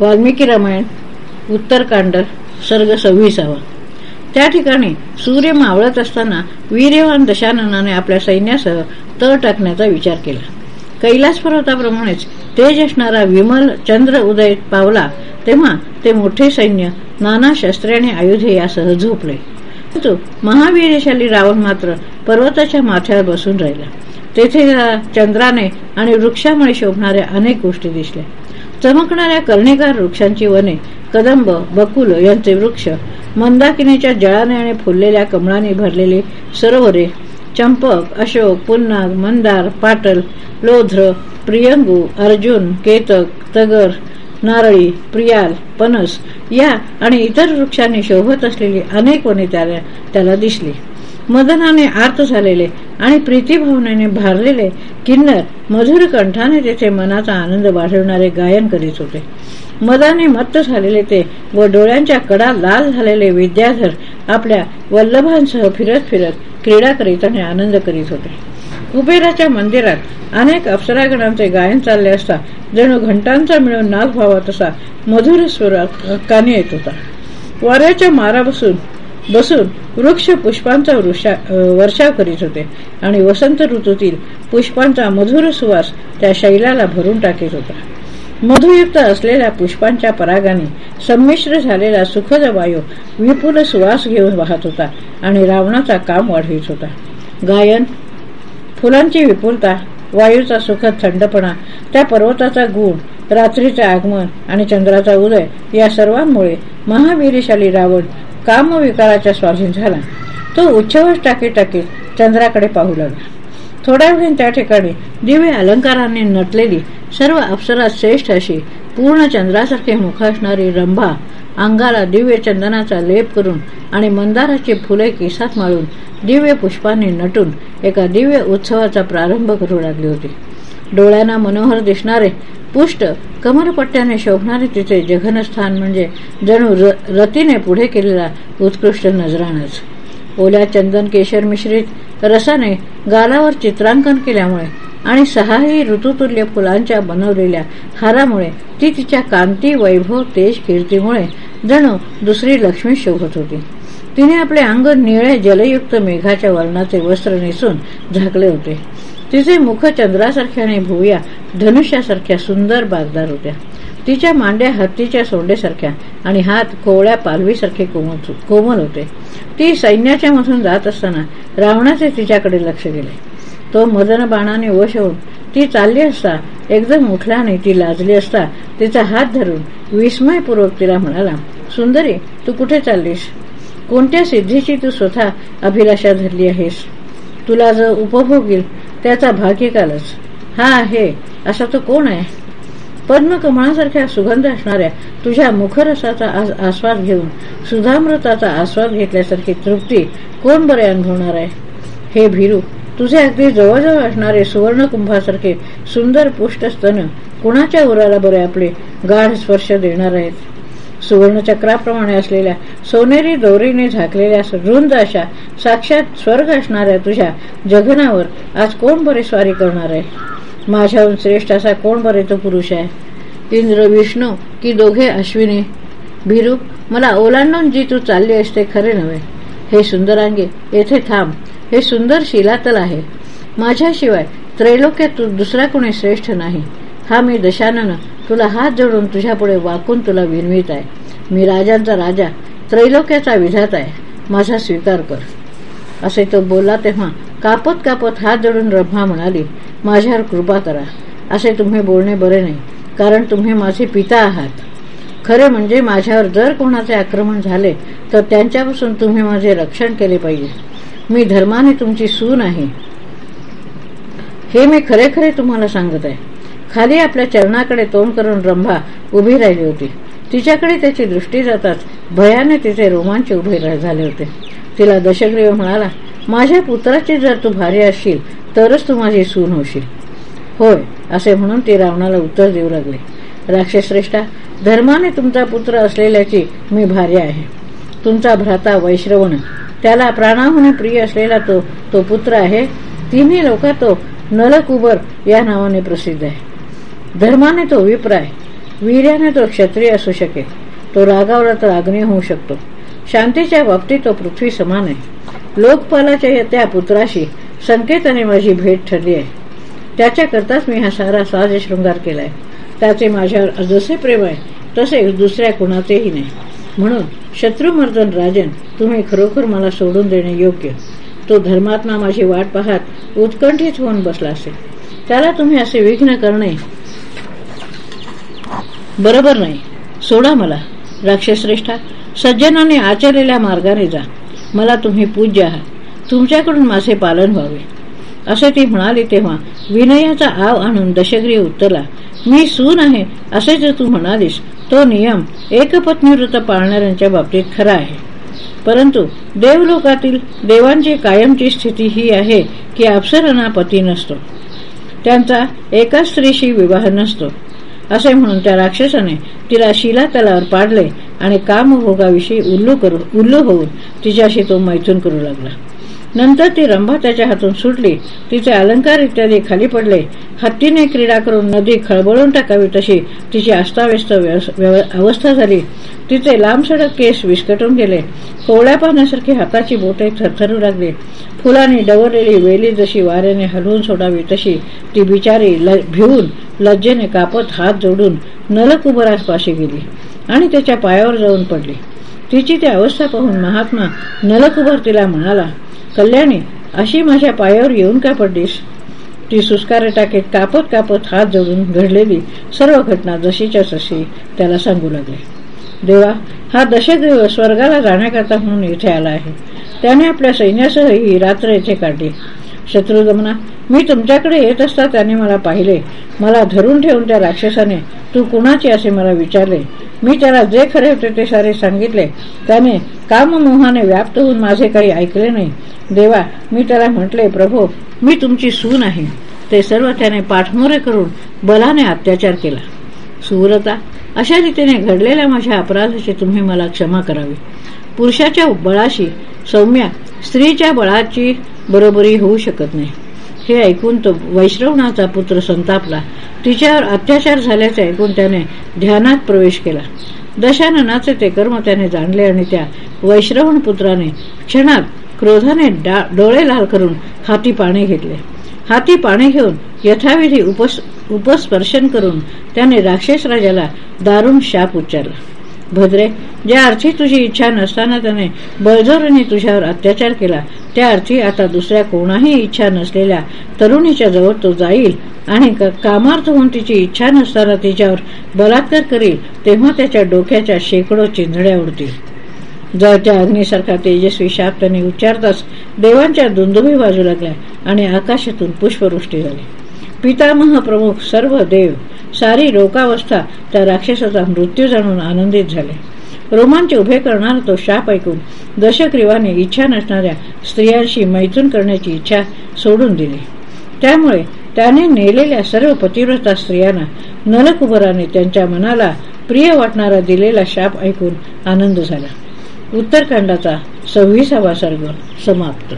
वाल्मिकी रामायण उत्तरकांड सर्ग सव्वीसावा. त्या ठिकाणी सूर्य मावळत असताना वीर्यवान दशाननाने आपल्या सैन्यासह तळ टाकण्याचा विचार केला. कैलास पर्वताप्रमाणेच तेज असणारा विमल चंद्र उदय पावला तेव्हा ते मोठे सैन्य नाना शस्त्रे आणि आयुधे यासह झोपले. परंतु महावीरशाली रावण मात्र पर्वताच्या माथ्यावर बसून राहिला. तेथे चंद्राने आणि वृक्षामुळे शोभणाऱ्या अनेक गोष्टी दिसल्या. चमकणाऱ्या कर्णिकार वृक्षांची वने कदंब बकुल यांचे वृक्ष मंदाकिनीच्या जळाने आणि फुललेल्या कमळाने भरलेली सरोवरे चंपक अशोक पुन्नाग मंदार पाटल लोध्र प्रियंगू अर्जुन केतक तगर नारळी प्रियाल पनस या आणि इतर वृक्षांनी शोभत असलेली अनेक वने त्याला त्याला दिसली. मदनाने आर्त झालेले आणि प्रीतीभावनेने भारलेले किन्नर मधुर कंठाने तेथे मनाचा आनंद वाढवणारे गायन करीत होते. मदाने मत्त झालेले ते व डोळ्यांच्या कडा लाल झालेले विद्याधर आपल्या वल्लभांसह फिरत फिरत क्रीडा करीत आणि आनंद करीत होते. कुबेराच्या मंदिरात अनेक अप्सरागणांचे गायन चालले असता जणू घंटांचा मिळून नाग व्हावा तसा मधुर स्वरात कानी येत होता. वाऱ्याच्या मारा बसून बसून वृक्ष पुष्पांचा वर्षाव करीत होते. आणि वसंत ऋतूतील पुष्पांचा मधुर सुवास त्या शैलाला भरून टाकीत होता. मधुयुक्त असलेल्या पुष्पांच्या परागाने संमिश्र झालेला सुखद वायू विपुल सुवास घेऊन वाहत होता आणि रावणाचा काम वाढवित होता. गायन फुलांची विपुलता वायूचा सुखद थंडपणा त्या पर्वताचा गुण रात्रीचे आगमन आणि चंद्राचा उदय या सर्वांमुळे महावीरशाली रावण कामविकाराच्या स्वाधीन झाला. तो उच्चवश टाकी टाकीत चंद्राकडे पाहू लागला. थोड्या वेळी त्या ठिकाणी दिव्य अलंकाराने नटलेली सर्व अप्सरात श्रेष्ठ अशी पूर्ण चंद्रासारखे मुख असणारी रंभा अंगाला दिव्य चंदनाचा लेप करून आणि मंदाराची फुले केसात माळून दिव्य पुष्पांनी नटून एका दिव्य उत्सवाचा प्रारंभ करू लागली होती. डोळ्यांना मनोहर दिसणारे पुष्ट कमरपट्ट्याने शोभणारे तिचे जघनस्थान म्हणजे जणू रतीने पुढे केलेला उत्कृष्ट नजराणच ओल्या चंदन केशर मिश्रित रसाने गालावर चित्रांकन केल्यामुळे आणि सहाही ऋतुतुल्य फुलांच्या बनवलेल्या हारामुळे ती तिच्या कांती वैभव तेज कीर्तीमुळे जणू दुसरी लक्ष्मी शोभत होती. तिने आपले अंग निळे जलयुक्त मेघाच्या वर्णाचे वस्त्र नेसून झाकले होते. तिचे मुख चंद्रासारख्या आणि भुवया धनुष्यासारख्या सुंदर बागदार होत्या. तिच्या मांड्या हत्तीच्या सोंडेसारख्या आणि हात कोवळ्या पालवीसारखे कोमल होते. ती सैन्याच्या मधून जात असताना रावणाचे तिच्याकडे लक्ष गेले. तो मदन बाणाने वश होऊन ती चालली असता एकदम उठल्याने ती लाजली असता तिचा हात धरून विस्मयपूर्वक तिला म्हणाला सुंदरी तू कुठे चाललीस? कोणत्या सिद्धीची तू स्वतः अभिलाषा धरली आहेस? तुला जो उपभोग येईल त्याचा भाग्यकालच हा आहे असा तो कोण आहे? पद्मकमळासारख्या सुगंध असणाऱ्या तुझ्या मुखरसाचा आस्वाद घेऊन सुधामृताचा आस्वाद घेतल्यासारखी तृप्ती कोण बरे अनुभवणार आहे? हे भिरू तुझे अगदी जवळजवळ असणारे सुवर्णकुंभासारखे सुंदर पुष्ट स्तन कुणाच्या उराला बरे आपले गाढ स्पर्श देणार आहेत? सुवर्णचक्राप्रमाणे असलेल्या सोनेरी दोरीने झाकलेल्या रुंद अशा साक्षात स्वर्ग असणाऱ्या तुझ्या जगनावर आज कोण बरे स्वारी करणार आहे? माझ्याहून श्रेष्ठ असा कोण बरे तो पुरुष आहे? इंद्र विष्णू की दोघे अश्विनी? भिरू मला ओलांडून जी तू चालली असते खरे नव्हे. हे सुंदरांगे येथे थांब. हे सुंदर शिलातल आहे. माझ्याशिवाय त्रैलोक्यात तू दुसरा कोणी श्रेष्ठ नाही. हा मी दशानन तुला हात जोडून तुझ्यापुढे वाकून तुला विनवित आहे. मी राजांचा राजा त्रैलोक्याचा विधात आहे. माझा स्वीकार कर. असे तो बोलला तेव्हा कापत कापत हात जोडून ब्रह्मा म्हणाली माझ्यावर कृपा करा. असे तुम्ही बोलणे बरे नाही कारण तुम्ही माझे पिता आहात. खरे म्हणजे माझ्यावर जर कोणाचे आक्रमण झाले तर त्यांच्यापासून तुम्ही माझे रक्षण केले पाहिजे. मी धर्माने तुमची सून आहे. हे मी खरे खरे तुम्हाला सांगत आहे. खाली आपल्या चरणाकडे तोंड करून रंभा उभी राहिली होती. तिच्याकडे त्याची दृष्टी जाताच भयाने तिचे रोमांच उभे झाले होते. तिला दशग्रीव म्हणाला माझ्या पुत्राची जर तू भारी असशील तरच तू माझी सून होशील. होय असे म्हणून ती रावणाला उत्तर देऊ लागले. राक्षसश्रेष्ठा धर्माने तुमचा पुत्र असलेल्याची मी भार्य आहे. तुमचा भ्राता वैश्रवण त्याला प्राणाहून प्रिय असलेला तो तो पुत्र आहे. तिन्ही लोक तो नलकुबर या नावाने प्रसिद्ध आहे. धर्माने तो विप्र आहे. वीर्याने तो क्षत्रिय असू शकेल. तो रागावला तर अग्नी होऊ शकतो. शांतीच्या बाबतीत तो पृथ्वी समान आहे. लोकपालाच्या त्या पुत्राशी संकेताने माझी भेट ठरली आहे. त्याच्याकरताच मी हा सारा साज शृंगार केलाय. त्याचे माझ्यावर जसे प्रेम आहे तसे दुसऱ्या कुणाचेही नाही. म्हणून शत्रुमर्दन राजन तुम्ही खरोखर मला सोडून देणे योग्य. तो धर्मात्मा माझी वाट पाहत उत्कंठित होऊन बसला असेल. त्याला तुम्ही असे विघ्न करणे बरोबर नाही. सोडा मला राक्षश्रेष्ठा सज्जनाने आचरलेल्या मार्गाने जा. मला तुम्ही पूज्य आहात. तुमच्याकडून माझे पालन व्हावे. असे ती म्हणाली तेव्हा विनयाचा आव आणून दशग्री उत्तरला मी सून आहे असे जर तू म्हणालीस तो नियम एकपत्नीवृत्त पाळणाऱ्यांच्या बाबतीत खरा आहे. परंतु देवलोकातील देवांची कायमची स्थिती ही आहे की अप्सरांना पती नसतो. त्यांचा एका स्त्रीशी विवाह नसतो. असे म्हणून त्या राक्षसाने तिला शिला तलावर पाडले आणि कामभोगाविषयी उल्लू करून उल्लू होऊन तिच्याशी तो मैथून करू लागला. नंतर ती रंभा त्याच्या हातून सुटली. तिचे अलंकार इत्यादी खाली पडले. हत्तीने क्रीडा करून नदी खळबळून टाकावी तशी तिची अस्ताव्यस्त अवस्था झाली. तिचे लांबसडक केस विस्कटून गेले. कोवळ्या पाण्यासारखी हाताची बोटे थरथरू लागली. फुलांनी डवरलेली वेली जशी वाऱ्याने हलवून सोडावी तशी ती बिचारी भिवून लज्जेने कापत हात जोडून नलकुबरास पाशी गेली आणि त्याच्या पायावर जाऊन पडली. तिची ती अवस्था पाहून महात्मा नलकुबर तिला म्हणाला कल्याणी अशी माझ्या पायावर येऊन का पडलीस? ती सुस्कारे टाकीत कापत कापत हात जोडून घडलेली सर्व घटना जशीच्या तशी त्याला सांगू लागले. देवा हा दशदेव स्वर्गाला जाण्याकरता म्हणून इथे आला आहे. त्याने आपल्या सैन्यासह ही रात्र येथे काढली. शत्रुदमना मी तुमच्याकडे येत असता त्याने मला पाहिले. मला धरून ठेवून त्या राक्षसाने तू कुणाची असे मला विचारले? मी त्याला जे खरे होते ते सारे सांगितले. त्याने काममोहाने व्याप्त होऊन माझे काही ऐकले नाही. देवा मी त्याला म्हटले प्रभो मी तुमची सून आहे. ते सर्व त्याने पाठमोरे करून बलाने अत्याचार केला. सुव्रता अशा रीतीने घडलेल्या माझ्या अपराधाची तुम्ही मला क्षमा करावी. पुरुषाच्या बळाशी सौम्या स्त्रीच्या बळाची बरोबरी होऊ शकत नाही. हे ऐकून तो वैश्रवणाचा पुत्र संतापला. तिच्यावर अत्याचार झाल्याचे ऐकून त्याने ध्यानात प्रवेश केला. दशाननाचे ते कर्म त्याने जाणले आणि त्या वैश्रवण पुत्राने क्षणात क्रोधाने डोळे लाल करून हाती पाणी घेतले. हाती पाणी घेऊन यथाविधी उपस उपस्पर्शन करून त्याने राक्षस राजाला दारुण शाप उच्चारला. भद्रे ज्या अर्थी तुझी इच्छा नसताना त्याने बळजोरीने तुझ्यावर अत्याचार केला त्या अर्थी आता दुसऱ्या कोणाही इच्छा नसलेल्या तरुणीच्या जवळ तो जाईल आणि कामार्थ होऊन तिची इच्छा नसताना तिच्यावर बलात्कार करील तेव्हा त्याच्या डोक्याच्या शेकडो चिंधड्या उडतील. जळत्या अग्निसारखा तेजस्वी शाप त्याने उच्चारताच देवांच्या दुंदुभी बाजू लागल्या आणि आकाशातून पुष्पवृष्टी झाली. पितामह प्रमुख सर्व देव सारी रोकावस्था त्या राक्षसाचा मृत्यू जाणून आनंदित झाले. रोमांच उभे करणारा तो शाप ऐकून दशक्रिवाने इच्छा नसणाऱ्या स्त्रियांशी मैथून करण्याची इच्छा सोडून दिली. त्यामुळे त्याने नेलेल्या सर्व पतिव्रता स्त्रियांना नलकुबराने त्यांच्या मनाला प्रिय वाटणारा दिलेला शाप ऐकून आनंद झाला. उत्तरकांडाचा सव्वीसावा सर्ग समाप्त.